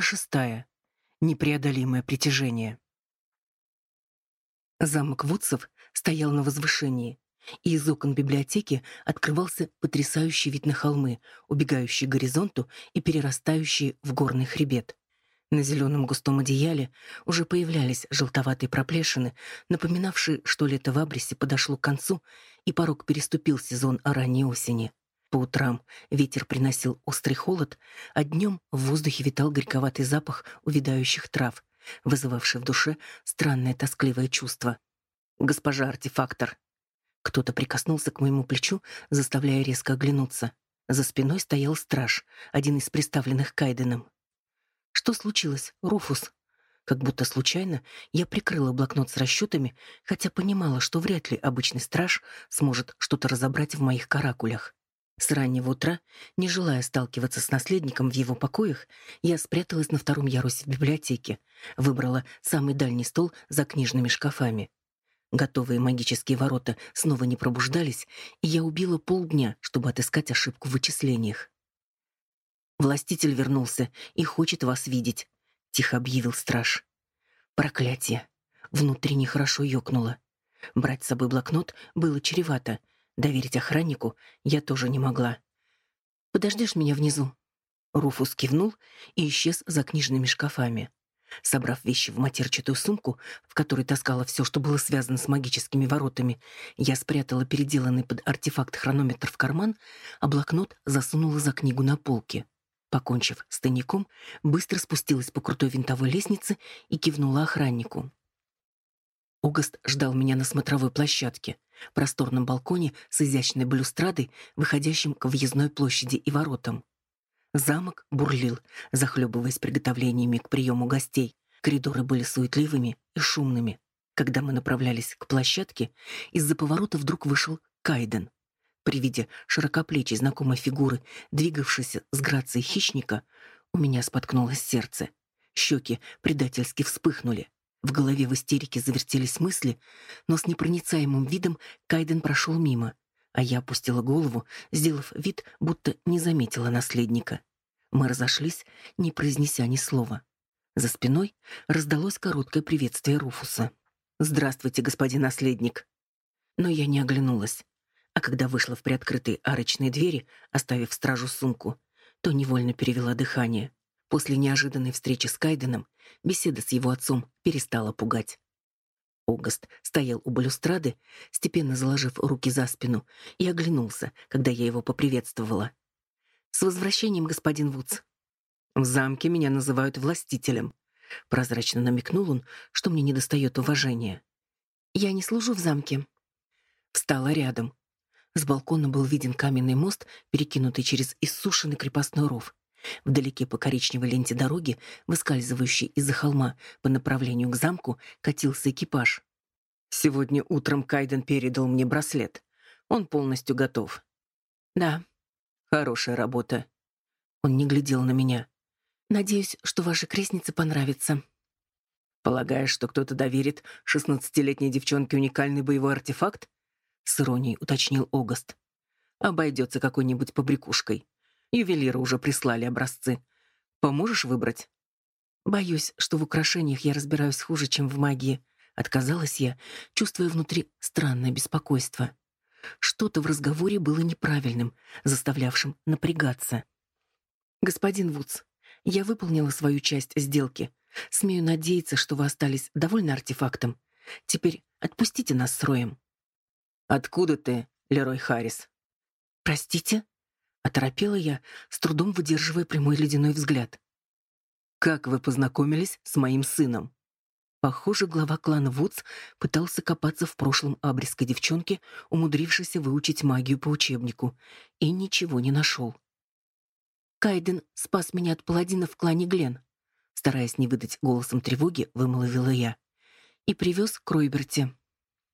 Глава шестая. Непреодолимое притяжение. Замок Вудсов стоял на возвышении, и из окон библиотеки открывался потрясающий вид на холмы, убегающие к горизонту и перерастающие в горный хребет. На зеленом густом одеяле уже появлялись желтоватые проплешины, напоминавшие, что лето в Абрисе подошло к концу, и порог переступил сезон ранней осени. По утрам ветер приносил острый холод, а днем в воздухе витал горьковатый запах увядающих трав, вызывавший в душе странное тоскливое чувство. «Госпожа артефактор!» Кто-то прикоснулся к моему плечу, заставляя резко оглянуться. За спиной стоял страж, один из представленных Кайденом. Что случилось, Руфус? Как будто случайно я прикрыла блокнот с расчетами, хотя понимала, что вряд ли обычный страж сможет что-то разобрать в моих каракулях. С раннего утра, не желая сталкиваться с наследником в его покоях, я спряталась на втором ярусе в библиотеке, выбрала самый дальний стол за книжными шкафами. Готовые магические ворота снова не пробуждались, и я убила полдня, чтобы отыскать ошибку в вычислениях. Властитель вернулся и хочет вас видеть, тихо объявил страж. Проклятие. Внутри нехорошо ёкнуло. Брать с собой блокнот было чревато. Доверить охраннику я тоже не могла. Подождешь меня внизу? Руфус кивнул и исчез за книжными шкафами. Собрав вещи в матерчатую сумку, в которой таскала все, что было связано с магическими воротами, я спрятала переделанный под артефакт хронометр в карман, а блокнот засунула за книгу на полке. Покончив с тайником, быстро спустилась по крутой винтовой лестнице и кивнула охраннику. Огост ждал меня на смотровой площадке, просторном балконе с изящной балюстрадой, выходящим к въездной площади и воротам. Замок бурлил, захлебываясь приготовлениями к приему гостей. Коридоры были суетливыми и шумными. Когда мы направлялись к площадке, из-за поворота вдруг вышел Кайден. При виде широкоплечей знакомой фигуры, двигавшейся с грацией хищника, у меня споткнулось сердце. Щеки предательски вспыхнули. В голове в истерике завертелись мысли, но с непроницаемым видом Кайден прошел мимо, а я опустила голову, сделав вид, будто не заметила наследника. Мы разошлись, не произнеся ни слова. За спиной раздалось короткое приветствие Руфуса. «Здравствуйте, господин наследник!» Но я не оглянулась а когда вышла в приоткрытые арочные двери, оставив стражу сумку, то невольно перевела дыхание. После неожиданной встречи с Кайденом беседа с его отцом перестала пугать. Огост стоял у балюстрады, степенно заложив руки за спину, и оглянулся, когда я его поприветствовала. «С возвращением, господин Вудс!» «В замке меня называют властителем», — прозрачно намекнул он, что мне недостает уважения. «Я не служу в замке». Встала рядом, с балкона был виден каменный мост, перекинутый через иссушенный крепостной ров. Вдалеке по коричневой ленте дороги, выскальзывающей из-за холма по направлению к замку, катился экипаж. Сегодня утром Кайден передал мне браслет. Он полностью готов. Да. Хорошая работа. Он не глядел на меня. Надеюсь, что вашей крестнице понравится. Полагаешь, что кто-то доверит шестнадцатилетней девчонке уникальный боевой артефакт? с иронией уточнил Огост. Обойдется какой-нибудь побрякушкой. Ювелиры уже прислали образцы. Поможешь выбрать? Боюсь, что в украшениях я разбираюсь хуже, чем в магии, отказалась я, чувствуя внутри странное беспокойство. Что-то в разговоре было неправильным, заставлявшим напрягаться. Господин Вудс, я выполнила свою часть сделки. Смею надеяться, что вы остались довольны артефактом. Теперь отпустите нас с Роем. «Откуда ты, Лерой Харрис?» «Простите?» — оторопела я, с трудом выдерживая прямой ледяной взгляд. «Как вы познакомились с моим сыном?» Похоже, глава клана Вудс пытался копаться в прошлом абрисской девчонки, умудрившейся выучить магию по учебнику, и ничего не нашел. «Кайден спас меня от паладина в клане Глен», стараясь не выдать голосом тревоги, вымолвила я, и привез к Ройберте.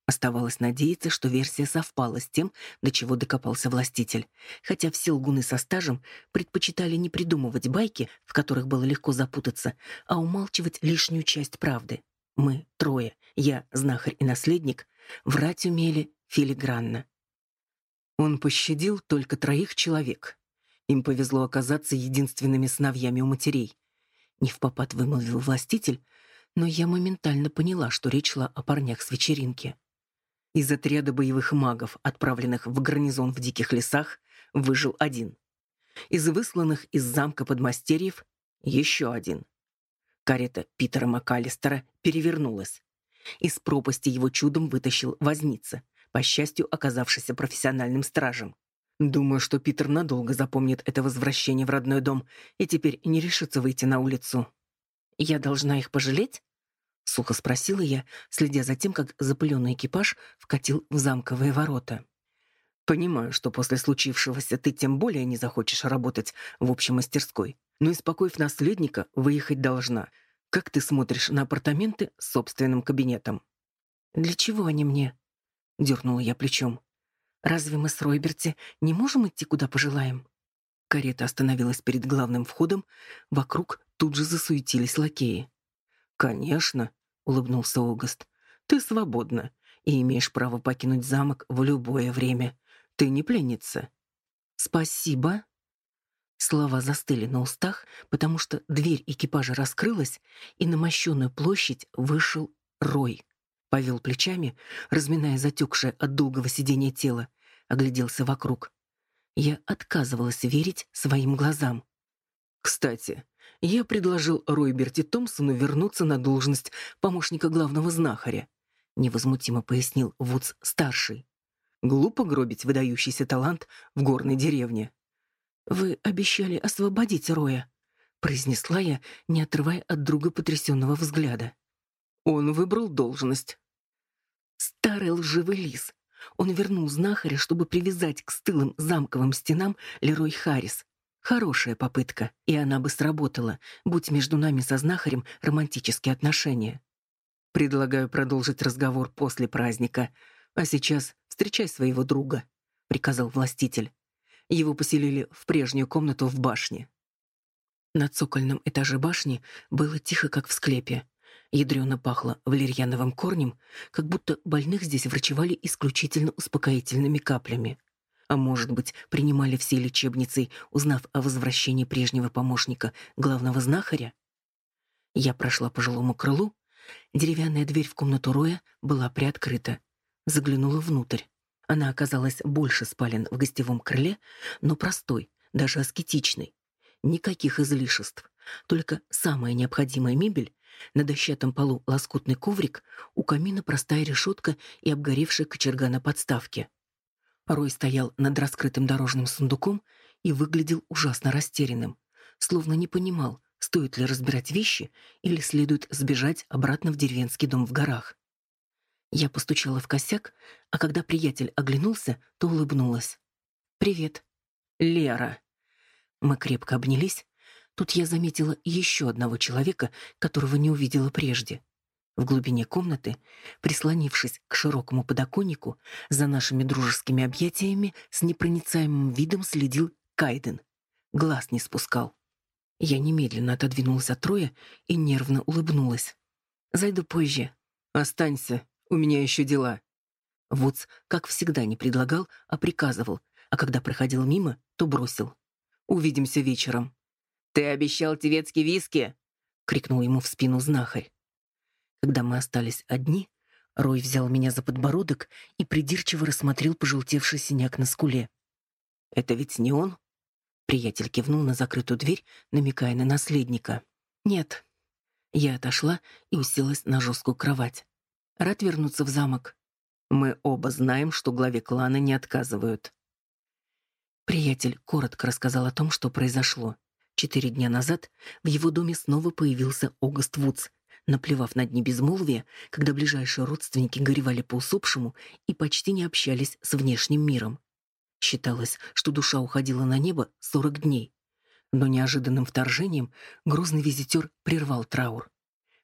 Оставалось надеяться, что версия совпала с тем, до чего докопался властитель, хотя все лгуны со стажем предпочитали не придумывать байки, в которых было легко запутаться, а умалчивать лишнюю часть правды. Мы, трое, я, знахарь и наследник, врать умели филигранно. Он пощадил только троих человек. Им повезло оказаться единственными сыновьями у матерей. Не в попад вымолвил властитель, но я моментально поняла, что речь шла о парнях с вечеринки. Из отряда боевых магов, отправленных в гарнизон в диких лесах, выжил один. Из высланных из замка подмастерьев еще один. Карета Питера МакАлистера перевернулась. Из пропасти его чудом вытащил возница, по счастью, оказавшийся профессиональным стражем. Думаю, что Питер надолго запомнит это возвращение в родной дом и теперь не решится выйти на улицу. Я должна их пожалеть? Сухо спросила я, следя за тем, как запыленный экипаж вкатил в замковые ворота. «Понимаю, что после случившегося ты тем более не захочешь работать в общей мастерской, но, испокоив наследника, выехать должна. Как ты смотришь на апартаменты с собственным кабинетом?» «Для чего они мне?» — дернула я плечом. «Разве мы с Ройберти не можем идти, куда пожелаем?» Карета остановилась перед главным входом, вокруг тут же засуетились лакеи. «Конечно», улыбнулся Огост. Ты свободна и имеешь право покинуть замок в любое время. Ты не пленница. Спасибо. Слова застыли на устах, потому что дверь экипажа раскрылась, и на мощенную площадь вышел Рой. Повел плечами, разминая затекшее от долгого сидения тело, огляделся вокруг. Я отказывалась верить своим глазам. Кстати, я предложил Ройберти Томпсону вернуться на должность помощника главного знахаря, невозмутимо пояснил Вудс-старший. Глупо гробить выдающийся талант в горной деревне. Вы обещали освободить Роя, произнесла я, не отрывая от друга потрясенного взгляда. Он выбрал должность. Старый лживый лис. Он вернул знахаря, чтобы привязать к стылым замковым стенам Лерой Харрис, Хорошая попытка, и она бы сработала, будь между нами со знахарем романтические отношения. Предлагаю продолжить разговор после праздника, а сейчас встречай своего друга, приказал властитель. Его поселили в прежнюю комнату в башне. На цокольном этаже башни было тихо, как в склепе. Ядрёно пахло валерьяновым корнем, как будто больных здесь врачевали исключительно успокоительными каплями а может быть, принимали все лечебницы, узнав о возвращении прежнего помощника, главного знахаря? Я прошла по жилому крылу. Деревянная дверь в комнату Роя была приоткрыта. Заглянула внутрь. Она оказалась больше спален в гостевом крыле, но простой, даже аскетичный. Никаких излишеств, только самая необходимая мебель, на дощатом полу лоскутный коврик, у камина простая решетка и обгоревшая кочерга на подставке. Рой стоял над раскрытым дорожным сундуком и выглядел ужасно растерянным, словно не понимал, стоит ли разбирать вещи или следует сбежать обратно в деревенский дом в горах. Я постучала в косяк, а когда приятель оглянулся, то улыбнулась. «Привет». «Лера». Мы крепко обнялись. Тут я заметила еще одного человека, которого не увидела прежде. В глубине комнаты, прислонившись к широкому подоконнику, за нашими дружескими объятиями с непроницаемым видом следил Кайден. Глаз не спускал. Я немедленно отодвинулась от Троя и нервно улыбнулась. «Зайду позже». «Останься, у меня еще дела». Вудс, как всегда, не предлагал, а приказывал, а когда проходил мимо, то бросил. «Увидимся вечером». «Ты обещал тевецкий виски!» — крикнул ему в спину знахарь. Когда мы остались одни, Рой взял меня за подбородок и придирчиво рассмотрел пожелтевший синяк на скуле. «Это ведь не он?» Приятель кивнул на закрытую дверь, намекая на наследника. «Нет». Я отошла и уселась на жесткую кровать. Рад вернуться в замок. Мы оба знаем, что главе клана не отказывают. Приятель коротко рассказал о том, что произошло. Четыре дня назад в его доме снова появился Огост Вудс, наплевав на дни безмолвия, когда ближайшие родственники горевали по усопшему и почти не общались с внешним миром. Считалось, что душа уходила на небо сорок дней. Но неожиданным вторжением грозный визитер прервал траур.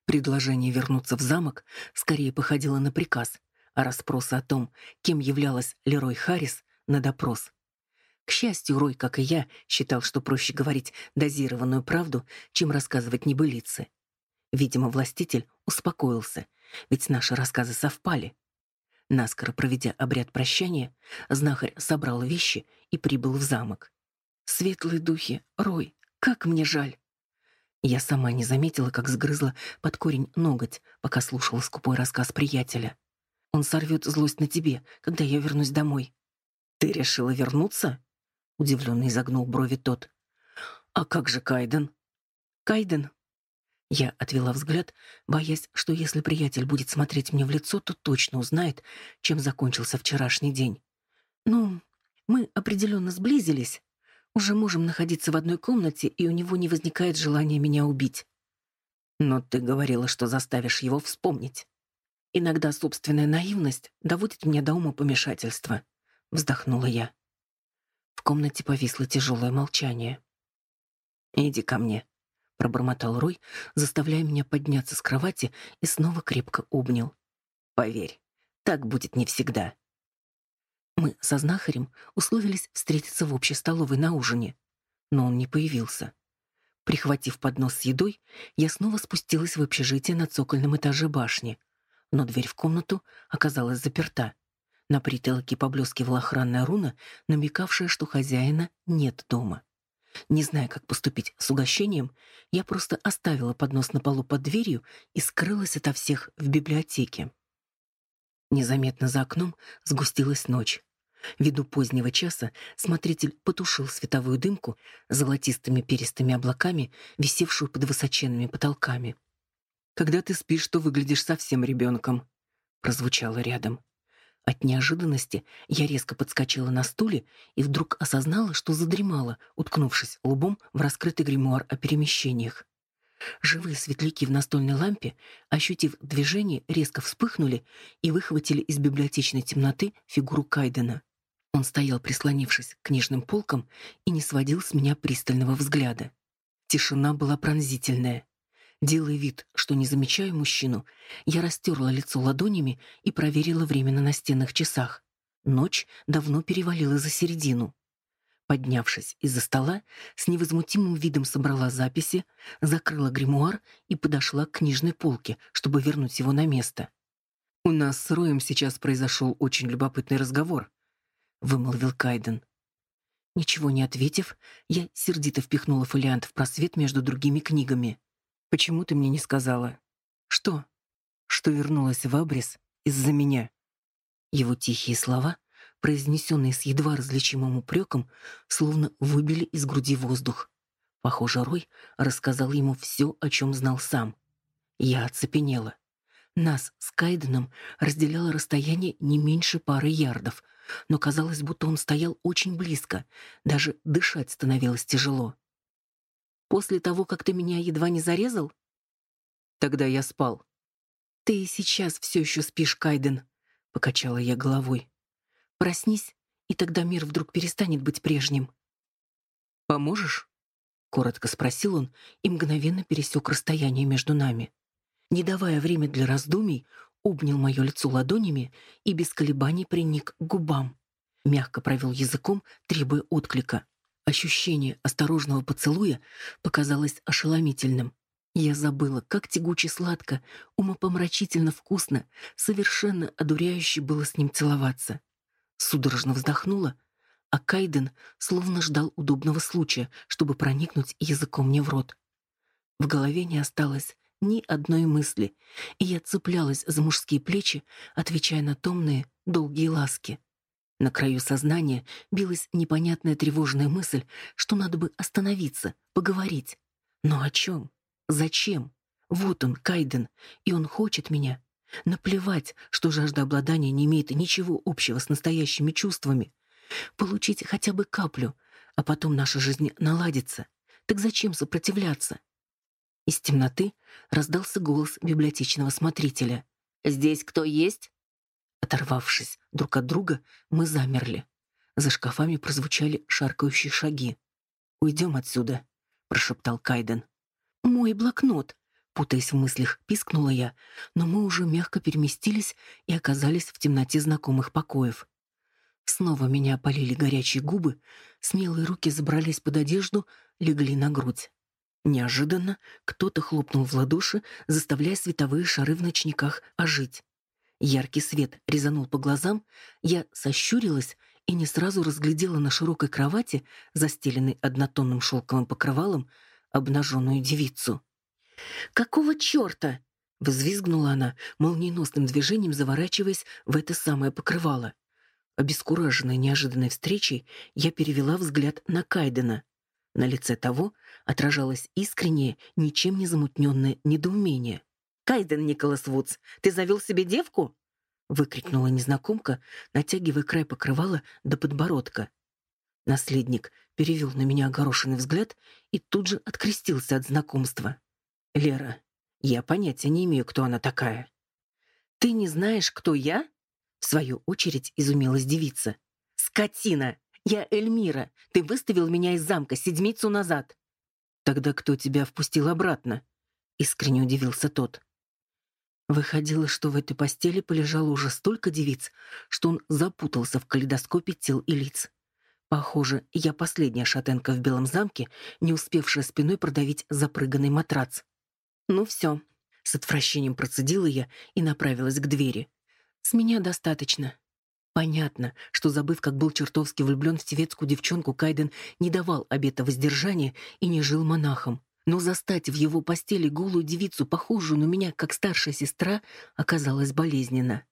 Предложение вернуться в замок скорее походило на приказ, а расспросы о том, кем являлась Лерой Харрис, на допрос. К счастью, Рой, как и я, считал, что проще говорить дозированную правду, чем рассказывать небылицы. Видимо, властитель успокоился, ведь наши рассказы совпали. Наскоро проведя обряд прощания, знахарь собрал вещи и прибыл в замок. Светлые духи, Рой, как мне жаль. Я сама не заметила, как сгрызла под корень ноготь, пока слушала скупой рассказ приятеля. Он сорвет злость на тебе, когда я вернусь домой. Ты решила вернуться? Удивленно изогнул брови тот. А как же Кайден? Кайден? Я отвела взгляд, боясь, что если приятель будет смотреть мне в лицо, то точно узнает, чем закончился вчерашний день. Ну, мы определенно сблизились, уже можем находиться в одной комнате, и у него не возникает желания меня убить. Но ты говорила, что заставишь его вспомнить. Иногда собственная наивность доводит меня до ума помешательства, вздохнула я. В комнате повисло тяжелое молчание. Иди ко мне, пробормотал Рой, заставляя меня подняться с кровати и снова крепко обнял. Поверь, так будет не всегда. Мы со знахарем условились встретиться в общей столовой на ужине, но он не появился. Прихватив поднос с едой, я снова спустилась в общежитие на цокольном этаже башни, но дверь в комнату оказалась заперта. На притолоке поблескивала охранная руна, намекавшая, что хозяина нет дома. Не зная, как поступить с угощением, я просто оставила поднос на полу под дверью и скрылась ото всех в библиотеке. Незаметно за окном сгустилась ночь. Ввиду позднего часа смотритель потушил световую дымку золотистыми перистыми облаками, висевшую под высоченными потолками. «Когда ты спишь, то выглядишь совсем ребенком», — прозвучало рядом. От неожиданности я резко подскочила на стуле и вдруг осознала, что задремала, уткнувшись лбом в раскрытый гримуар о перемещениях. Живые светляки в настольной лампе, ощутив движение, резко вспыхнули и выхватили из библиотечной темноты фигуру Кайдена. Он стоял, прислонившись к книжным полкам, и не сводил с меня пристального взгляда. Тишина была пронзительная. Делая вид, что не замечаю мужчину, я растерла лицо ладонями и проверила время на настенных часах. Ночь давно перевалила за середину. Поднявшись из-за стола, с невозмутимым видом собрала записи, закрыла гримуар и подошла к книжной полке, чтобы вернуть его на место. «У нас с Роем сейчас произошел очень любопытный разговор», — вымолвил Кайден. Ничего не ответив, я сердито впихнула фолиант в просвет между другими книгами. «Почему ты мне не сказала?» «Что?» «Что вернулась в Абрис из-за меня?» Его тихие слова произнесенные с едва различимым упреком, словно выбили из груди воздух. Похоже, Рой рассказал ему все, о чем знал сам. Я оцепенела. Нас с Кайденом разделяло расстояние не меньше пары ярдов, но казалось, будто он стоял очень близко, даже дышать становилось тяжело. «После того, как ты меня едва не зарезал?» «Тогда я спал». «Ты сейчас все еще спишь, Кайден», — покачала я головой. Проснись, и тогда мир вдруг перестанет быть прежним. «Поможешь?» — коротко спросил он и мгновенно пересек расстояние между нами. Не давая время для раздумий, обнял мое лицо ладонями и без колебаний приник к губам. Мягко провел языком, требуя отклика. Ощущение осторожного поцелуя показалось ошеломительным. Я забыла, как тягуче сладко, умопомрачительно вкусно, совершенно одуряюще было с ним целоваться судорожно вздохнула, а Кайден словно ждал удобного случая, чтобы проникнуть языком мне в рот. В голове не осталось ни одной мысли, и я цеплялась за мужские плечи, отвечая на томные, долгие ласки. На краю сознания билась непонятная тревожная мысль, что надо бы остановиться, поговорить. Но о чем? Зачем? Вот он, Кайден, и он хочет меня. Наплевать, что жажда обладания не имеет ничего общего с настоящими чувствами. Получить хотя бы каплю, а потом наша жизнь наладится. Так зачем сопротивляться? Из темноты раздался голос библиотечного смотрителя. «Здесь кто есть?» Оторвавшись друг от друга, мы замерли. За шкафами прозвучали шаркающие шаги. «Уйдем отсюда», — прошептал Кайден. «Мой блокнот», Путаясь в мыслях, пискнула я, но мы уже мягко переместились и оказались в темноте знакомых покоев. Снова меня опалили горячие губы, смелые руки забрались под одежду, легли на грудь. Неожиданно кто-то хлопнул в ладоши, заставляя световые шары в ночниках ожить. Яркий свет резанул по глазам, я сощурилась и не сразу разглядела на широкой кровати, застеленной однотонным шелковым покрывалом, обнаженную девицу. «Какого черта?» — взвизгнула она, молниеносным движением заворачиваясь в это самое покрывало. Обескураженная неожиданной встречей, я перевела взгляд на Кайдена. На лице того отражалось искреннее, ничем не замутненное недоумение. «Кайден Николас Вудс, ты завел себе девку?» — выкрикнула незнакомка, натягивая край покрывала до подбородка. Наследник перевел на меня огорошенный взгляд и тут же открестился от знакомства. «Лера, я понятия не имею, кто она такая». «Ты не знаешь, кто я?» В свою очередь изумилась девица. «Скотина! Я Эльмира. Ты выставил меня из замка седмицу назад». «Тогда кто тебя впустил обратно?» Искренне удивился тот. Выходило, что в этой постели полежало уже столько девиц, что он запутался в калейдоскопе тел и лиц. Похоже, я последняя шатенка в Белом замке, не успевшая спиной продавить запрыганный матрац. Ну все, с отвращением процедила я и направилась к двери. С меня достаточно. Понятно, что, забыв, как был чертовски влюблен в тевецкую девчонку, Кайден не давал обета воздержания и не жил монахом. Но застать в его постели голую девицу, похожую на меня, как старшая сестра, оказалось болезненно.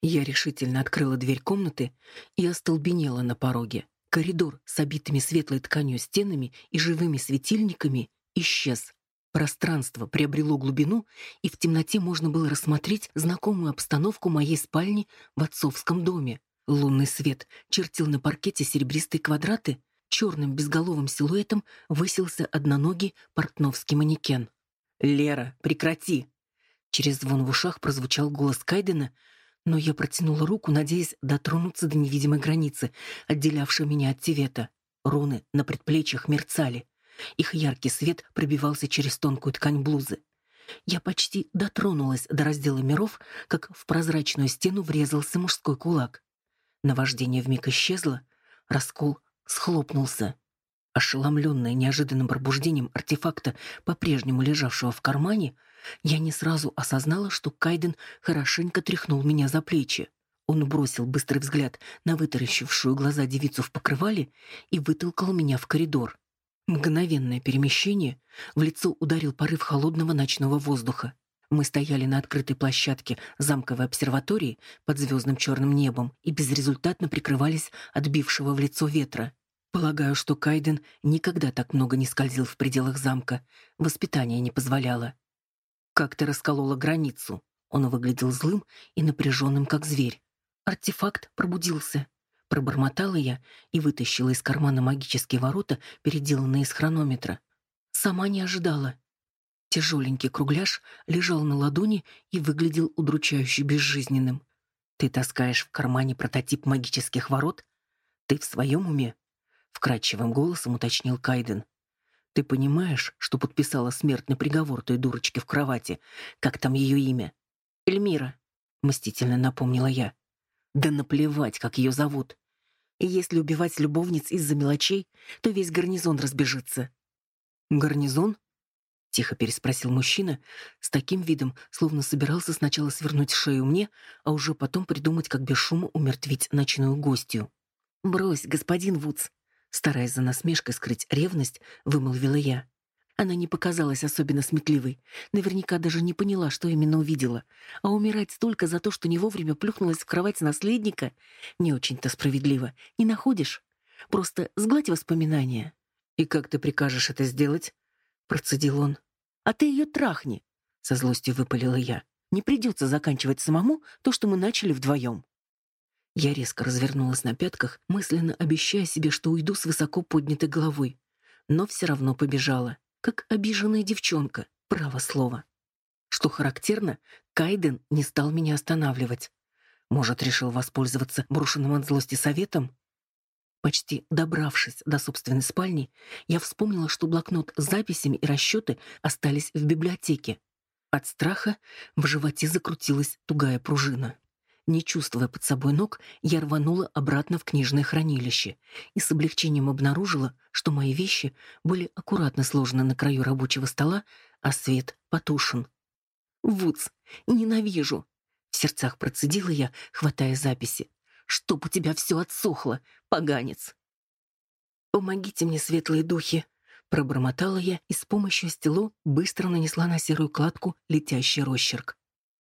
Я решительно открыла дверь комнаты и остолбенела на пороге. Коридор с обитыми светлой тканью стенами и живыми светильниками исчез. Пространство приобрело глубину, и в темноте можно было рассмотреть знакомую обстановку моей спальни в отцовском доме. Лунный свет чертил на паркете серебристые квадраты, черным безголовым силуэтом высился одноногий портновский манекен. «Лера, прекрати!» Через звон в ушах прозвучал голос Кайдена, но я протянула руку, надеясь дотронуться до невидимой границы, отделявшей меня от Тивета. Руны на предплечьях мерцали. Их яркий свет пробивался через тонкую ткань блузы. Я почти дотронулась до раздела миров, как в прозрачную стену врезался мужской кулак. Наваждение вмиг исчезло, раскол схлопнулся. Ошеломленная неожиданным пробуждением артефакта, по-прежнему лежавшего в кармане, я не сразу осознала, что Кайден хорошенько тряхнул меня за плечи. Он бросил быстрый взгляд на вытаращившую глаза девицу в покрывале и вытолкал меня в коридор. Мгновенное перемещение, в лицо ударил порыв холодного ночного воздуха. Мы стояли на открытой площадке замковой обсерватории под звездным черным небом и безрезультатно прикрывались от бившего в лицо ветра. Полагаю, что Кайден никогда так много не скользил в пределах замка. Воспитание не позволяло. Как ты расколола границу. Он выглядел злым и напряженным, как зверь. Артефакт пробудился. Пробормотала я и вытащила из кармана магические ворота, переделанные из хронометра. Сама не ожидала. Тяжеленький кругляш лежал на ладони и выглядел удручающе безжизненным. «Ты таскаешь в кармане прототип магических ворот? Ты в своем уме?» — вкрадчивым голосом уточнил Кайден. Ты понимаешь, что подписала смертный приговор той дурочке в кровати? Как там ее имя? Эльмира, мстительно напомнила я. Да наплевать, как ее зовут. И если убивать любовниц из-за мелочей, то весь гарнизон разбежится. Гарнизон? Тихо переспросил мужчина, с таким видом, словно собирался сначала свернуть шею мне, а уже потом придумать, как без шума умертвить ночную гостью. «Брось, господин Вудс, Стараясь за насмешкой скрыть ревность, вымолвила я. Она не показалась особенно сметливой. Наверняка даже не поняла, что именно увидела. А умирать столько за то, что не вовремя плюхнулась в кровать наследника, не очень-то справедливо. Не находишь? Просто сгладь воспоминания. «И как ты прикажешь это сделать?» — процедил он. «А ты ее трахни!» — со злостью выпалила я. «Не придется заканчивать самому то, что мы начали вдвоем». Я резко развернулась на пятках, мысленно обещая себе, что уйду с высоко поднятой головой. Но все равно побежала, как обиженная девчонка, право слово. Что характерно, Кайден не стал меня останавливать. Может, решил воспользоваться брошенным от злости советом? Почти добравшись до собственной спальни, я вспомнила, что блокнот с записями и расчеты остались в библиотеке. От страха в животе закрутилась тугая пружина. Не чувствуя под собой ног, я рванула обратно в книжное хранилище и с облегчением обнаружила, что мои вещи были аккуратно сложены на краю рабочего стола, а свет потушен. «Вудс, ненавижу!» — в сердцах процедила я, хватая записи. «Чтоб у тебя все отсохло, поганец!» «Помогите мне, светлые духи!» Пробормотала я и с помощью стело быстро нанесла на серую кладку летящий росчерк.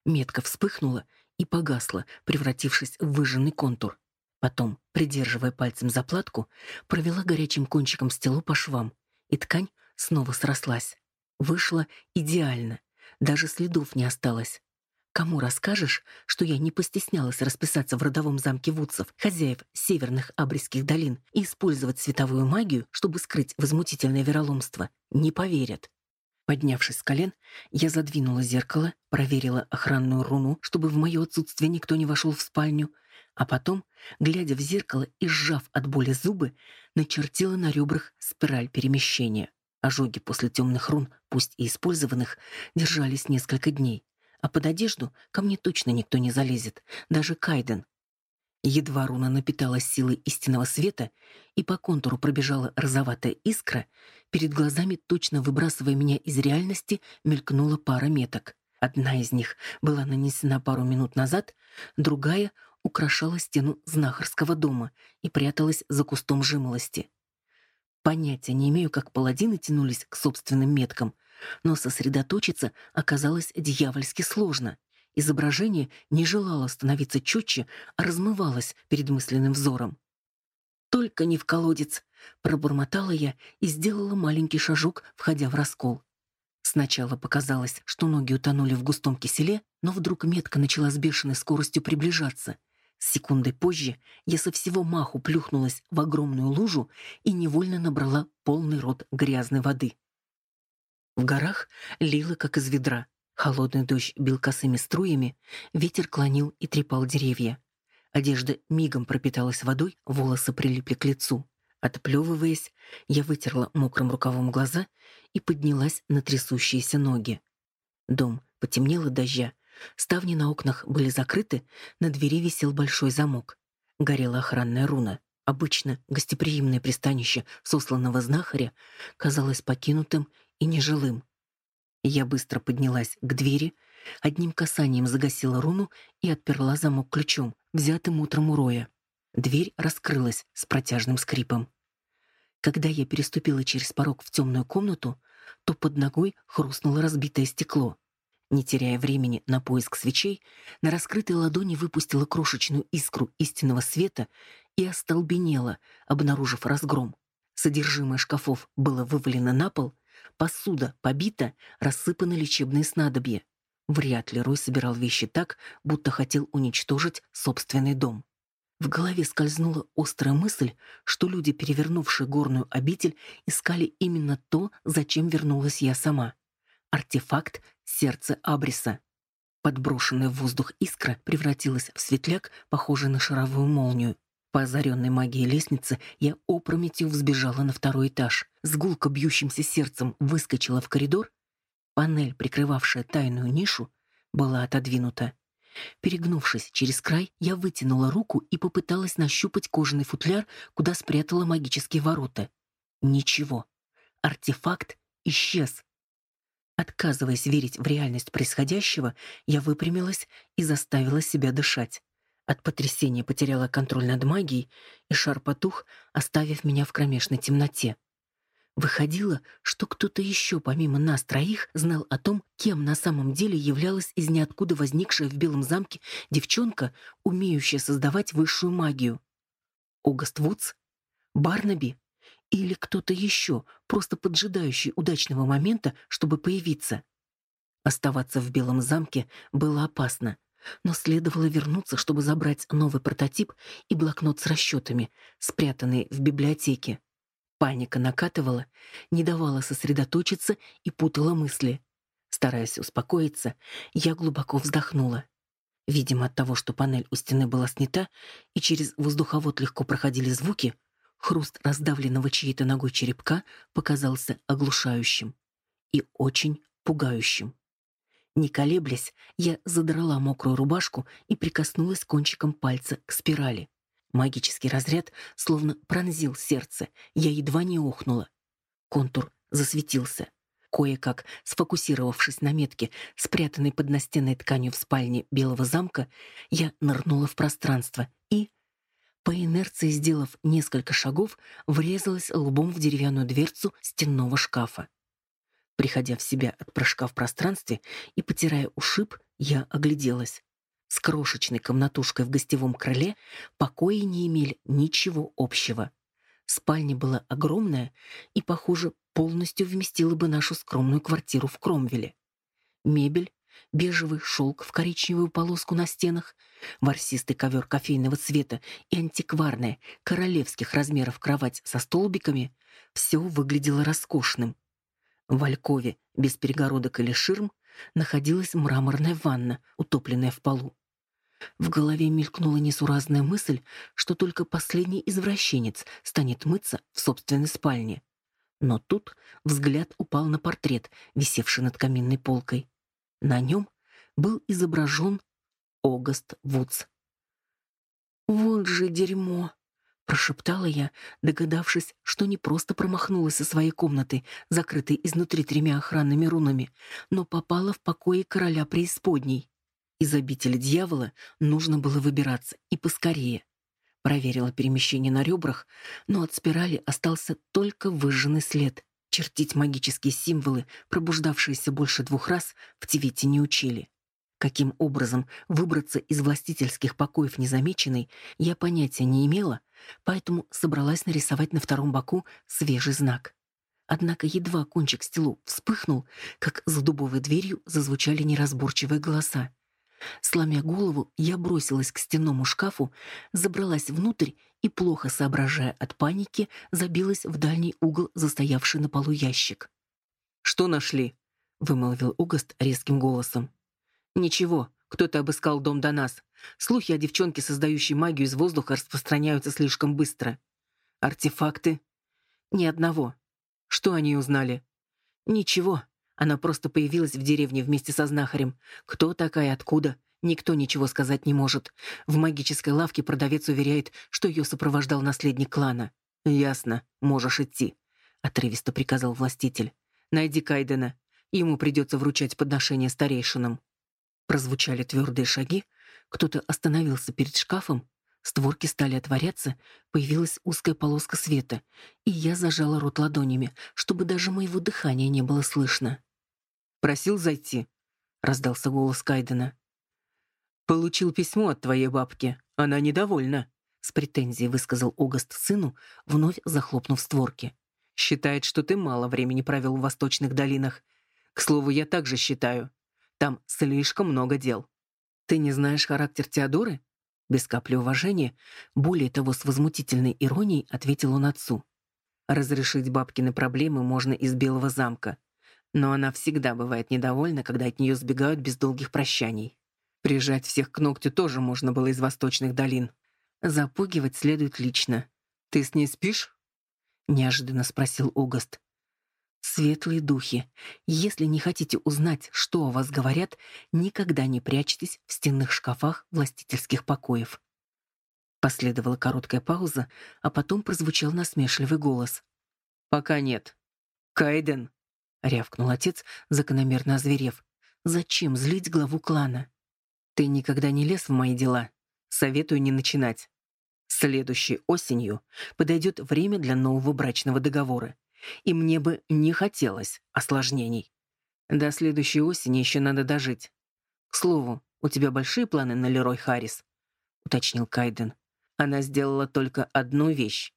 Метка вспыхнула и погасла, превратившись в выжженный контур. Потом, придерживая пальцем заплатку, провела горячим кончиком стело по швам, и ткань снова срослась. Вышло идеально, даже следов не осталось. Кому расскажешь, что я не постеснялась расписаться в родовом замке Вудсов, хозяев северных Абрийских долин, и использовать световую магию, чтобы скрыть возмутительное вероломство, не поверят. Поднявшись с колен, я задвинула зеркало, проверила охранную руну, чтобы в мое отсутствие никто не вошел в спальню, а потом, глядя в зеркало и сжав от боли зубы, начертила на ребрах спираль перемещения. Ожоги после темных рун, пусть и использованных, держались несколько дней а под одежду ко мне точно никто не залезет, даже Кайден. Едва руна напиталась силой истинного света, и по контуру пробежала розоватая искра, перед глазами, точно выбрасывая меня из реальности, мелькнула пара меток. Одна из них была нанесена пару минут назад, другая украшала стену знахарского дома и пряталась за кустом жимолости. Понятия не имею, как паладины тянулись к собственным меткам — но сосредоточиться оказалось дьявольски сложно. Изображение не желало становиться четче, а размывалось перед мысленным взором. «Только не в колодец!» — пробормотала я и сделала маленький шажок, входя в раскол. Сначала показалось, что ноги утонули в густом киселе, но вдруг метка начала с бешеной скоростью приближаться. С секундой позже я со всего маху плюхнулась в огромную лужу и невольно набрала полный рот грязной воды. В горах лило, как из ведра. Холодный дождь бил косыми струями, ветер клонил и трепал деревья. Одежда мигом пропиталась водой, волосы прилипли к лицу. Отплевываясь, я вытерла мокрым рукавом глаза и поднялась на трясущиеся ноги. Дом потемнел от дождя, ставни на окнах были закрыты, на двери висел большой замок. Горела охранная руна. Обычно гостеприимное пристанище сосланного знахаря казалось покинутым и нежилым. Я быстро поднялась к двери, одним касанием загасила руну и отперла замок ключом, взятым утром у Роя. Дверь раскрылась с протяжным скрипом. Когда я переступила через порог в темную комнату, то под ногой хрустнуло разбитое стекло. Не теряя времени на поиск свечей, на раскрытой ладони выпустила крошечную искру истинного света и остолбенела, обнаружив разгром. Содержимое шкафов было вывалено на пол, Посуда побита, рассыпаны лечебные снадобья. Вряд ли Рой собирал вещи так, будто хотел уничтожить собственный дом. В голове скользнула острая мысль, что люди, перевернувшие горную обитель, искали именно то, зачем вернулась я сама. Артефакт сердца Абриса. Подброшенная в воздух искра превратилась в светляк, похожий на шаровую молнию. По озаренной магией лестницы я опрометью взбежала на второй этаж. С гулко бьющимся сердцем выскочила в коридор. Панель, прикрывавшая тайную нишу, была отодвинута. Перегнувшись через край, я вытянула руку и попыталась нащупать кожаный футляр, куда спрятала магические ворота. Ничего. Артефакт исчез. Отказываясь верить в реальность происходящего, я выпрямилась и заставила себя дышать. От потрясения потеряла контроль над магией, и шар потух, оставив меня в кромешной темноте. Выходило, что кто-то еще, помимо нас троих, знал о том, кем на самом деле являлась из ниоткуда возникшая в Белом замке девчонка, умеющая создавать высшую магию. Огаст Вудс? Барнаби? Или кто-то еще, просто поджидающий удачного момента, чтобы появиться? Оставаться в Белом замке было опасно — но следовало вернуться, чтобы забрать новый прототип и блокнот с расчетами, спрятанный в библиотеке. Паника накатывала, не давала сосредоточиться и путала мысли. Стараясь успокоиться, я глубоко вздохнула. Видимо, от того, что панель у стены была снята, и через воздуховод легко проходили звуки, хруст раздавленного чьей-то ногой черепка показался оглушающим и очень пугающим. Не колеблясь, я задрала мокрую рубашку и прикоснулась кончиком пальца к спирали. Магический разряд словно пронзил сердце, я едва не охнула. Контур засветился. Кое-как, сфокусировавшись на метке, спрятанной под настенной тканью в спальне Белого замка, я нырнула в пространство и По инерции, сделав несколько шагов, врезалась лбом в деревянную дверцу стенного шкафа. Приходя в себя от прыжка в пространстве и потирая ушиб, я огляделась. С крошечной комнатушкой в гостевом крыле покои не имели ничего общего. Спальня была огромная и, похоже, полностью вместила бы нашу скромную квартиру в Кромвеле. Мебель, бежевый шелк в коричневую полоску на стенах, ворсистый ковер кофейного цвета и антикварная, королевских размеров кровать со столбиками — все выглядело роскошным. В Алькове, без перегородок или ширм, находилась мраморная ванна, утопленная в полу. В голове мелькнула несуразная мысль, что только последний извращенец станет мыться в собственной спальне. Но тут взгляд упал на портрет, висевший над каминной полкой. На нем был изображен Огаст Вудс. «Вот же дерьмо!» — прошептала я, догадавшись, что не просто промахнулась со своей комнаты, закрытой изнутри тремя охранными рунами, но попала в покои короля преисподней. Из обители дьявола нужно было выбираться, и поскорее. Проверила перемещение на ребрах, но от спирали остался только выжженный след. Чертить магические символы, пробуждавшиеся больше двух раз, в Тивете не учили. Каким образом выбраться из властительских покоев незамеченной, я понятия не имела, поэтому собралась нарисовать на втором боку свежий знак. Однако едва кончик стелу вспыхнул, как за дубовой дверью зазвучали неразборчивые голоса. Сломя голову, я бросилась к стенному шкафу, забралась внутрь и, плохо соображая от паники, забилась в дальний угол застоявший на полу ящик. «Что нашли?» — вымолвил Угаст резким голосом. «Ничего, кто-то обыскал дом до нас. Слухи о девчонке, создающей магию из воздуха, распространяются слишком быстро. Артефакты? Ни одного. Что они узнали? Ничего. Она просто появилась в деревне вместе со знахарем. Кто такая, откуда? Никто ничего сказать не может. В магической лавке продавец уверяет, что ее сопровождал наследник клана. «Ясно, можешь идти», — отрывисто приказал властитель. «Найди Кайдена. Ему придется вручать подношение старейшинам». Прозвучали твердые шаги, кто-то остановился перед шкафом, створки стали отворяться, появилась узкая полоска света, и я зажала рот ладонями, чтобы даже моего дыхания не было слышно. «Просил зайти», — раздался голос Кайдена. «Получил письмо от твоей бабки. Она недовольна», — с претензией высказал Огаст сыну, вновь захлопнув створки. «Считает, что ты мало времени провел в восточных долинах. К слову, я также считаю. Там слишком много дел. Ты не знаешь характер Теодоры?» Без капли уважения, более того, с возмутительной иронией ответил он отцу. «Разрешить бабкины проблемы можно из Белого замка но она всегда бывает недовольна, когда от нее сбегают без долгих прощаний. Прижать всех к ногтю тоже можно было из восточных долин. Запугивать следует лично. «Ты с ней спишь?» — неожиданно спросил Огост. «Светлые духи, если не хотите узнать, что о вас говорят, никогда не прячьтесь в стенных шкафах властительских покоев». Последовала короткая пауза, а потом прозвучал насмешливый голос. «Пока нет. Кайден, — рявкнул отец, закономерно озверев. «Зачем злить главу клана? Ты никогда не лез в мои дела. Советую не начинать. Следующей осенью подойдет время для нового брачного договора, и мне бы не хотелось осложнений. До следующей осени еще надо дожить. К слову, у тебя большие планы на Лерой Харрис?» — уточнил Кайден. «Она сделала только одну вещь.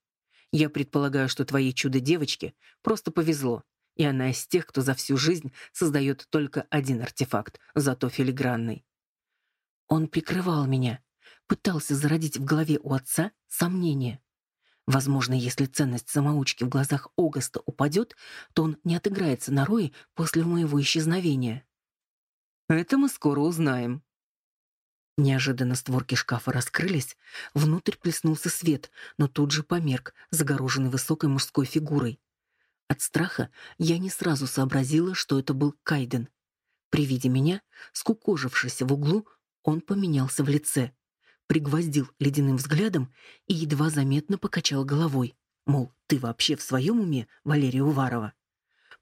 Я предполагаю, что твоей чудо-девочке просто повезло, и она из тех, кто за всю жизнь создает только один артефакт, зато филигранный. Он прикрывал меня, пытался зародить в голове у отца сомнения. Возможно, если ценность самоучки в глазах Огаста упадет, то он не отыграется на Рои после моего исчезновения. Это мы скоро узнаем. Неожиданно створки шкафа раскрылись, внутрь плеснулся свет, но тут же померк, загороженный высокой мужской фигурой. От страха я не сразу сообразила, что это был Кайден. При виде меня, скукожившись в углу, он поменялся в лице, пригвоздил ледяным взглядом и едва заметно покачал головой, мол, ты вообще в своем уме, Валерия Уварова?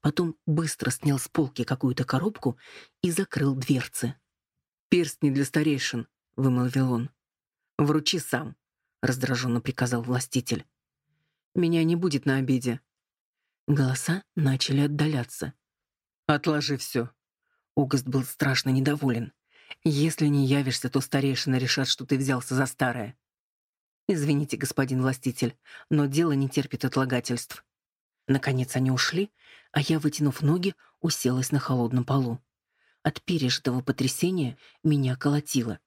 Потом быстро снял с полки какую-то коробку и закрыл дверцы. «Перстни для старейшин», — вымолвил он. «Вручи сам. — раздраженно приказал властитель. «Меня не будет на обеде». Голоса начали отдаляться. «Отложи все». Огост был страшно недоволен. «Если не явишься, то старейшины решат, что ты взялся за старое». «Извините, господин властитель, но дело не терпит отлагательств». Наконец они ушли, а я, вытянув ноги, уселась на холодном полу. От пережитого потрясения меня колотило.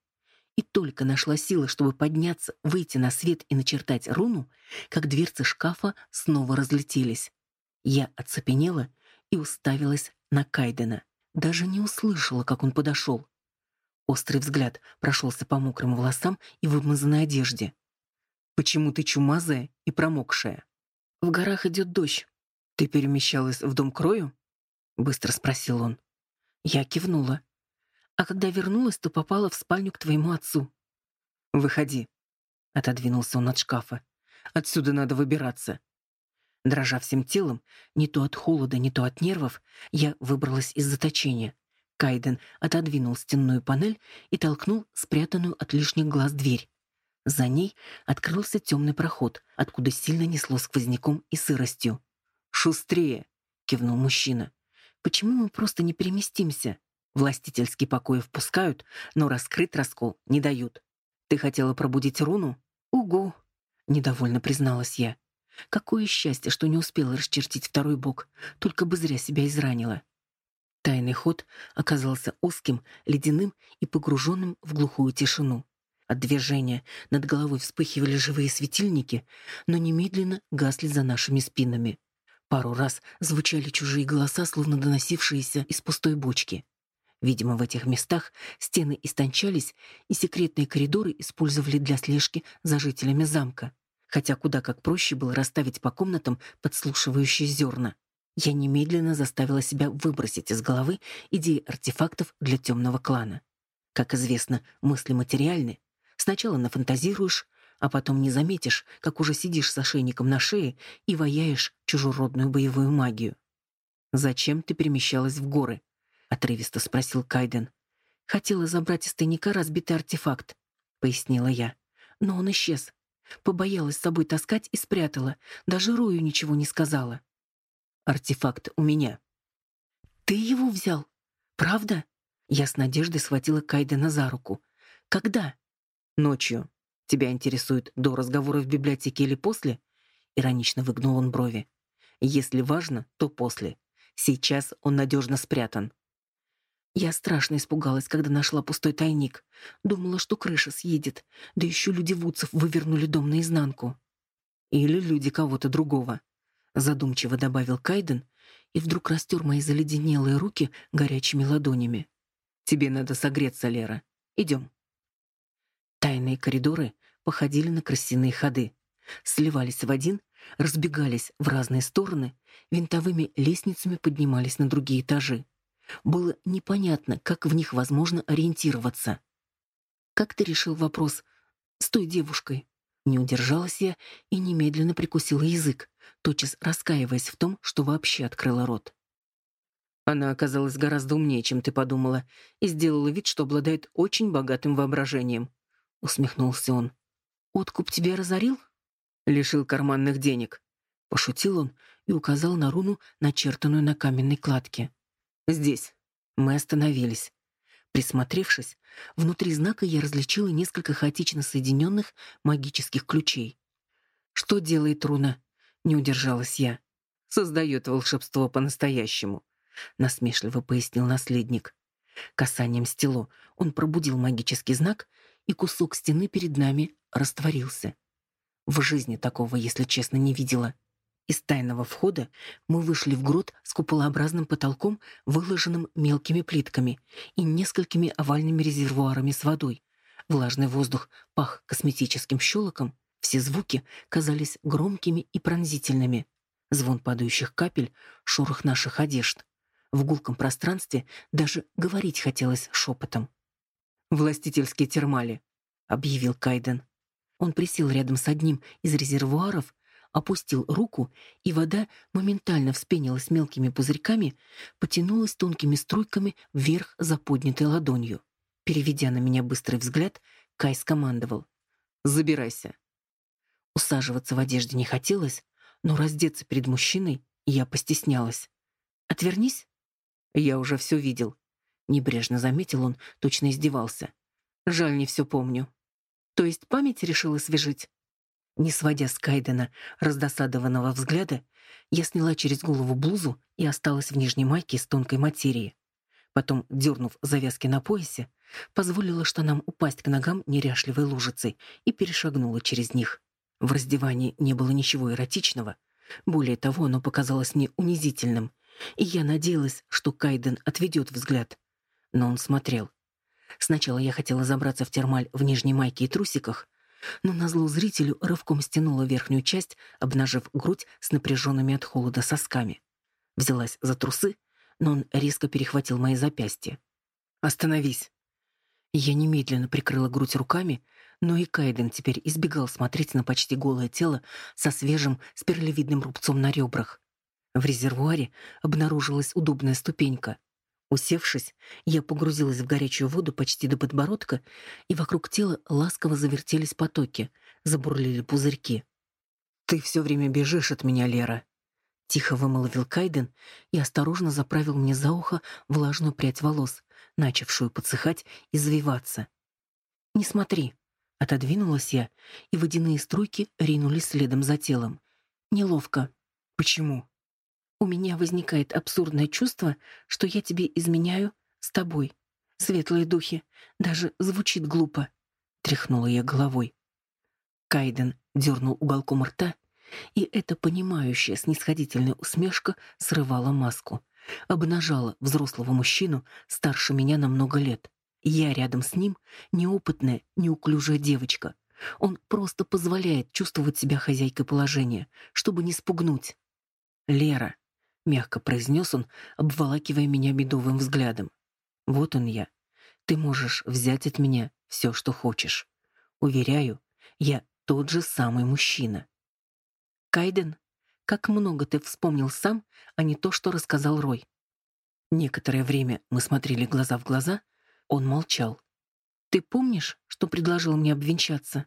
И только нашла силы, чтобы подняться, выйти на свет и начертать руну, как дверцы шкафа снова разлетелись. Я оцепенела и уставилась на Кайдена. Даже не услышала, как он подошел. Острый взгляд прошелся по мокрым волосам и вымазанной одежде. «Почему ты чумазая и промокшая?» «В горах идет дождь. Ты перемещалась в дом Крою?» — быстро спросил он. Я кивнула. «А когда вернулась, то попала в спальню к твоему отцу». «Выходи», — отодвинулся он от шкафа. «Отсюда надо выбираться». Дрожа всем телом, не то от холода, не то от нервов, я выбралась из заточения. Кайден отодвинул стенную панель и толкнул спрятанную от лишних глаз дверь. За ней открылся темный проход, откуда сильно несло сквозняком и сыростью. «Шустрее!» — кивнул мужчина. «Почему мы просто не переместимся? Властительский покой впускают, но раскрыть раскол не дают. Ты хотела пробудить руну? Угу!» — недовольно призналась я. Какое счастье, что не успела расчертить второй бок, только бы зря себя изранила. Тайный ход оказался узким, ледяным и погруженным в глухую тишину. От движения над головой вспыхивали живые светильники, но немедленно гасли за нашими спинами. Пару раз звучали чужие голоса, словно доносившиеся из пустой бочки. Видимо, в этих местах стены истончались, и секретные коридоры использовали для слежки за жителями замка хотя куда как проще было расставить по комнатам подслушивающие зерна. Я немедленно заставила себя выбросить из головы идеи артефактов для темного клана. Как известно, мысли материальны. Сначала нафантазируешь, а потом не заметишь, как уже сидишь с ошейником на шее и ваяешь чужеродную боевую магию. «Зачем ты перемещалась в горы?» — отрывисто спросил Кайден. «Хотела забрать из тайника разбитый артефакт», — пояснила я. «Но он исчез. Побоялась с собой таскать и спрятала. Даже Рою ничего не сказала. Артефакт у меня. Ты его взял? Правда? Я с надеждой схватила Кайдена за руку. Когда? Ночью. Тебя интересует до разговора в библиотеке или после? Иронично выгнул он брови. Если важно, то после. Сейчас он надежно спрятан. Я страшно испугалась, когда нашла пустой тайник. Думала, что крыша съедет, да еще люди Вудцев вывернули дом наизнанку. Или люди кого-то другого. Задумчиво добавил Кайден и вдруг растер мои заледенелые руки горячими ладонями. «Тебе надо согреться, Лера. Идем». Тайные коридоры походили на крысиные ходы. Сливались в один, разбегались в разные стороны, винтовыми лестницами поднимались на другие этажи. Было непонятно, как в них возможно ориентироваться. «Как ты решил вопрос с той девушкой?» Не удержалась я и немедленно прикусила язык, тотчас раскаиваясь в том, что вообще открыла рот. Она оказалась гораздо умнее, чем ты подумала, и сделала вид, что обладает очень богатым воображением. Усмехнулся он. «Откуп тебя разорил?» «Лишил карманных денег». Пошутил он и указал на руну, начертанную на каменной кладке. Здесь. Мы остановились. Присмотревшись, внутри знака я различила несколько хаотично соединенных магических ключей. «Что делает руна?» — не удержалась я. «Создает волшебство по-настоящему», — насмешливо пояснил наследник. Касанием стело он пробудил магический знак, и кусок стены перед нами растворился. В жизни такого, если честно, не видела. Из тайного входа мы вышли в грот с куполообразным потолком, выложенным мелкими плитками и несколькими овальными резервуарами с водой. Влажный воздух пах косметическим щелоком, все звуки казались громкими и пронзительными. Звон падающих капель, шорох наших одежд. В гулком пространстве даже говорить хотелось шепотом. «Властительские термали», — объявил Кайден. Он присел рядом с одним из резервуаров опустил руку, и вода моментально вспенилась мелкими пузырьками, потянулась тонкими струйками вверх за поднятой ладонью. Переведя на меня быстрый взгляд, Кай скомандовал. «Забирайся. Усаживаться в одежде не хотелось, но раздеться перед мужчиной я постеснялась. «Отвернись». «Я уже все видел», — небрежно заметил он, точно издевался. «Жаль, не все помню». «То есть память решила свежить?» Не сводя с Кайдена раздосадованного взгляда, я сняла через голову блузу и осталась в нижней майке из тонкой материи. Потом, дернув завязки на поясе, позволила штанам упасть к ногам неряшливой лужицей и перешагнула через них. В раздевании не было ничего эротичного. Более того, оно показалось мне унизительным, и я надеялась, что Кайден отведет взгляд. Но он смотрел. Сначала я хотела забраться в термаль в нижней майке и трусиках, но назло зрителю рывком стянула верхнюю часть, обнажив грудь с напряженными от холода сосками. Взялась за трусы, но он резко перехватил мои запястья. «Остановись!» Я немедленно прикрыла грудь руками, но и Кайден теперь избегал смотреть на почти голое тело со свежим спиралевидным рубцом на ребрах. В резервуаре обнаружилась удобная ступенька — Усевшись, я погрузилась в горячую воду почти до подбородка, и вокруг тела ласково завертелись потоки, забурлили пузырьки. «Ты все время бежишь от меня, Лера», — тихо вымолвил Кайден и осторожно заправил мне за ухо влажную прядь волос, начавшую подсыхать и завиваться. «Не смотри», — отодвинулась я, и водяные струйки ринулись следом за телом. «Неловко». «Почему?» У меня возникает абсурдное чувство, что я тебе изменяю с тобой. Светлые духи. Даже звучит глупо. Тряхнула я головой. Кайден дернул уголком рта, и эта понимающая снисходительная усмешка срывала маску, обнажала взрослого мужчину старше меня на много лет. Я рядом с ним неопытная, неуклюжая девочка. Он просто позволяет чувствовать себя хозяйкой положения, чтобы не спугнуть. Лера, — мягко произнес он, обволакивая меня медовым взглядом. «Вот он я. Ты можешь взять от меня все, что хочешь. Уверяю, я тот же самый мужчина». «Кайден, как много ты вспомнил сам, а не то, что рассказал Рой». Некоторое время мы смотрели глаза в глаза, он молчал. «Ты помнишь, что предложил мне обвенчаться?»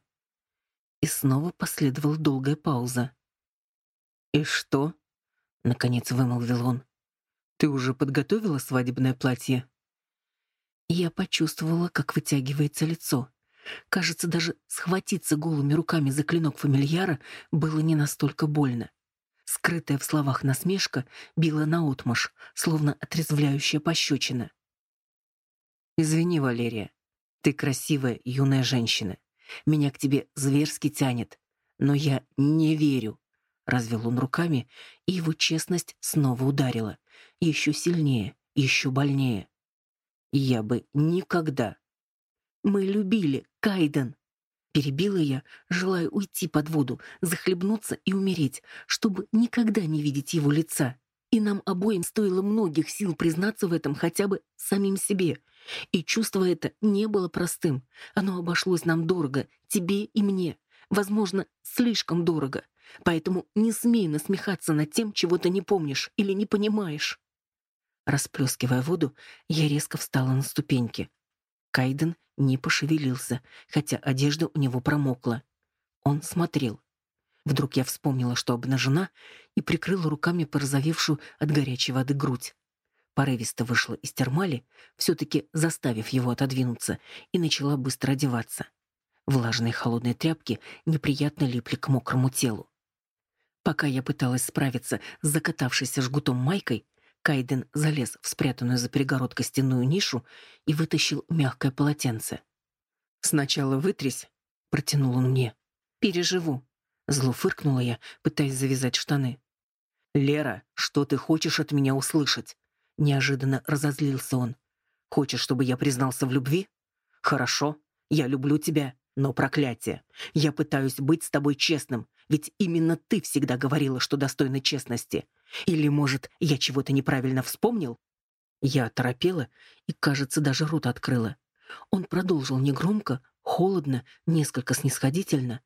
И снова последовала долгая пауза. «И что?» Наконец вымолвил он. Ты уже подготовила свадебное платье? Я почувствовала, как вытягивается лицо. Кажется, даже схватиться голыми руками за клинок фамильяра было не настолько больно. Скрытая в словах насмешка била наотмашь, словно отрезвляющая пощечина. «Извини, Валерия, ты красивая юная женщина. Меня к тебе зверски тянет, но я не верю, Развел он руками, и его честность снова ударила. Еще сильнее, еще больнее. Я бы никогда... Мы любили, Кайден. Перебила я, желая уйти под воду, захлебнуться и умереть, чтобы никогда не видеть его лица. И нам обоим стоило многих сил признаться в этом хотя бы самим себе. И чувство это не было простым. Оно обошлось нам дорого, тебе и мне. Возможно, слишком дорого. Поэтому не смей насмехаться над тем, чего ты не помнишь или не понимаешь. Расплескивая воду, я резко встала на ступеньки. Кайден не пошевелился, хотя одежда у него промокла. Он смотрел. Вдруг я вспомнила, что обнажена, и прикрыла руками порозовевшую от горячей воды грудь. Порывисто вышла из термали, все-таки заставив его отодвинуться, и начала быстро одеваться. Влажные холодные тряпки неприятно липли к мокрому телу. Пока я пыталась справиться с закатавшейся жгутом майкой, Кайден залез в спрятанную за перегородкой стенную нишу и вытащил мягкое полотенце. «Сначала вытрись», — протянул он мне. «Переживу», — зло фыркнула я, пытаясь завязать штаны. «Лера, что ты хочешь от меня услышать?» Неожиданно разозлился он. «Хочешь, чтобы я признался в любви? Хорошо, я люблю тебя, но проклятие. Я пытаюсь быть с тобой честным, ведь именно ты всегда говорила, что достойна честности. Или, может, я чего-то неправильно вспомнил? Я торопела и, кажется, даже рот открыла. Он продолжил негромко, холодно, несколько снисходительно,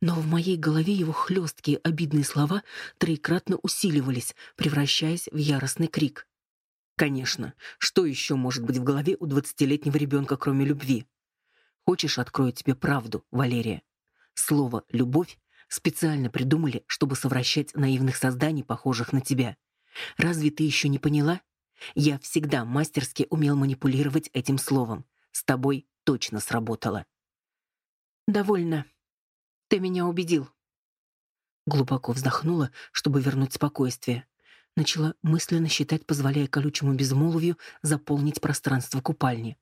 но в моей голове его хлесткие обидные слова троекратно усиливались, превращаясь в яростный крик. Конечно, что еще может быть в голове у двадцатилетнего ребенка, кроме любви? Хочешь, открою тебе правду, Валерия? Слово «любовь» Специально придумали, чтобы совращать наивных созданий, похожих на тебя. Разве ты еще не поняла? Я всегда мастерски умел манипулировать этим словом. С тобой точно сработало. Довольно. Ты меня убедил. Глубоко вздохнула, чтобы вернуть спокойствие. Начала мысленно считать, позволяя колючему безмолвию заполнить пространство купальни.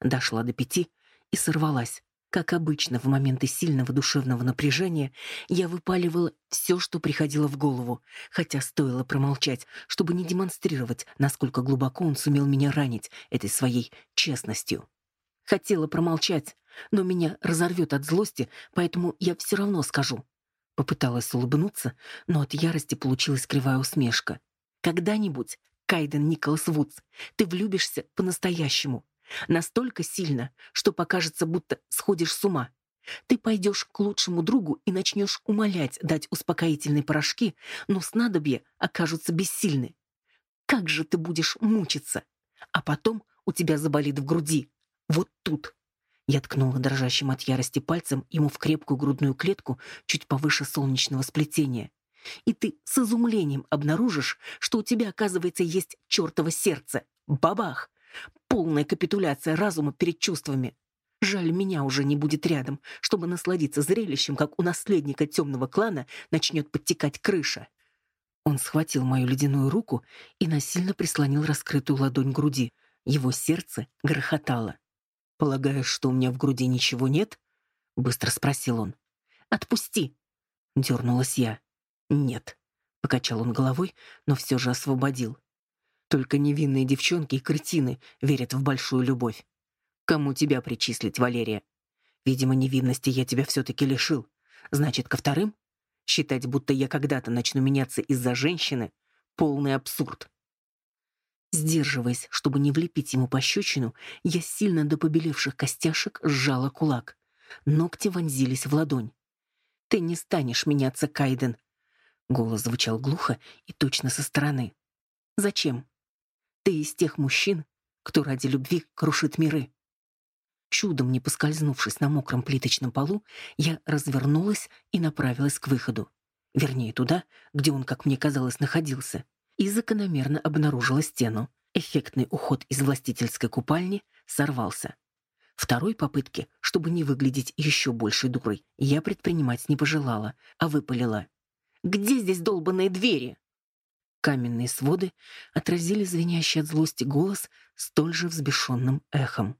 Дошла до пяти и сорвалась. Как обычно, в моменты сильного душевного напряжения я выпаливала все, что приходило в голову, хотя стоило промолчать, чтобы не демонстрировать, насколько глубоко он сумел меня ранить этой своей честностью. Хотела промолчать, но меня разорвет от злости, поэтому я все равно скажу. Попыталась улыбнуться, но от ярости получилась кривая усмешка. Когда-нибудь, Кайден Николас Вудс, ты влюбишься по-настоящему. Настолько сильно, что покажется, будто сходишь с ума. Ты пойдешь к лучшему другу и начнешь умолять дать успокоительные порошки, но снадобья окажутся бессильны. Как же ты будешь мучиться? А потом у тебя заболит в груди. Вот тут. Я ткнула дрожащим от ярости пальцем ему в крепкую грудную клетку чуть повыше солнечного сплетения. И ты с изумлением обнаружишь, что у тебя, оказывается, есть чертово сердце. Бабах! Полная капитуляция разума перед чувствами. Жаль, меня уже не будет рядом, чтобы насладиться зрелищем, как у наследника темного клана начнет подтекать крыша. Он схватил мою ледяную руку и насильно прислонил раскрытую ладонь к груди. Его сердце грохотало. «Полагаешь, что у меня в груди ничего нет?» — быстро спросил он. «Отпусти!» — дернулась я. «Нет», — покачал он головой, но все же освободил. «Только невинные девчонки и кретины верят в большую любовь. Кому тебя причислить, Валерия? Видимо, невинности я тебя все-таки лишил. Значит, ко вторым? Считать, будто я когда-то начну меняться из-за женщины — полный абсурд». Сдерживаясь, чтобы не влепить ему пощечину, я сильно до побелевших костяшек сжала кулак. Ногти вонзились в ладонь. «Ты не станешь меняться, Кайден!» Голос звучал глухо и точно со стороны. «Зачем? Ты из тех мужчин, кто ради любви крушит миры». Чудом не поскользнувшись на мокром плиточном полу, я развернулась и направилась к выходу. Вернее, туда, где он, как мне казалось, находился и закономерно обнаружила стену. Эффектный уход из властительской купальни сорвался. Второй попытки, чтобы не выглядеть еще большей дурой, я предпринимать не пожелала, а выпалила. «Где здесь долбанные двери?» Каменные своды отразили звенящий от злости голос столь же взбешенным эхом.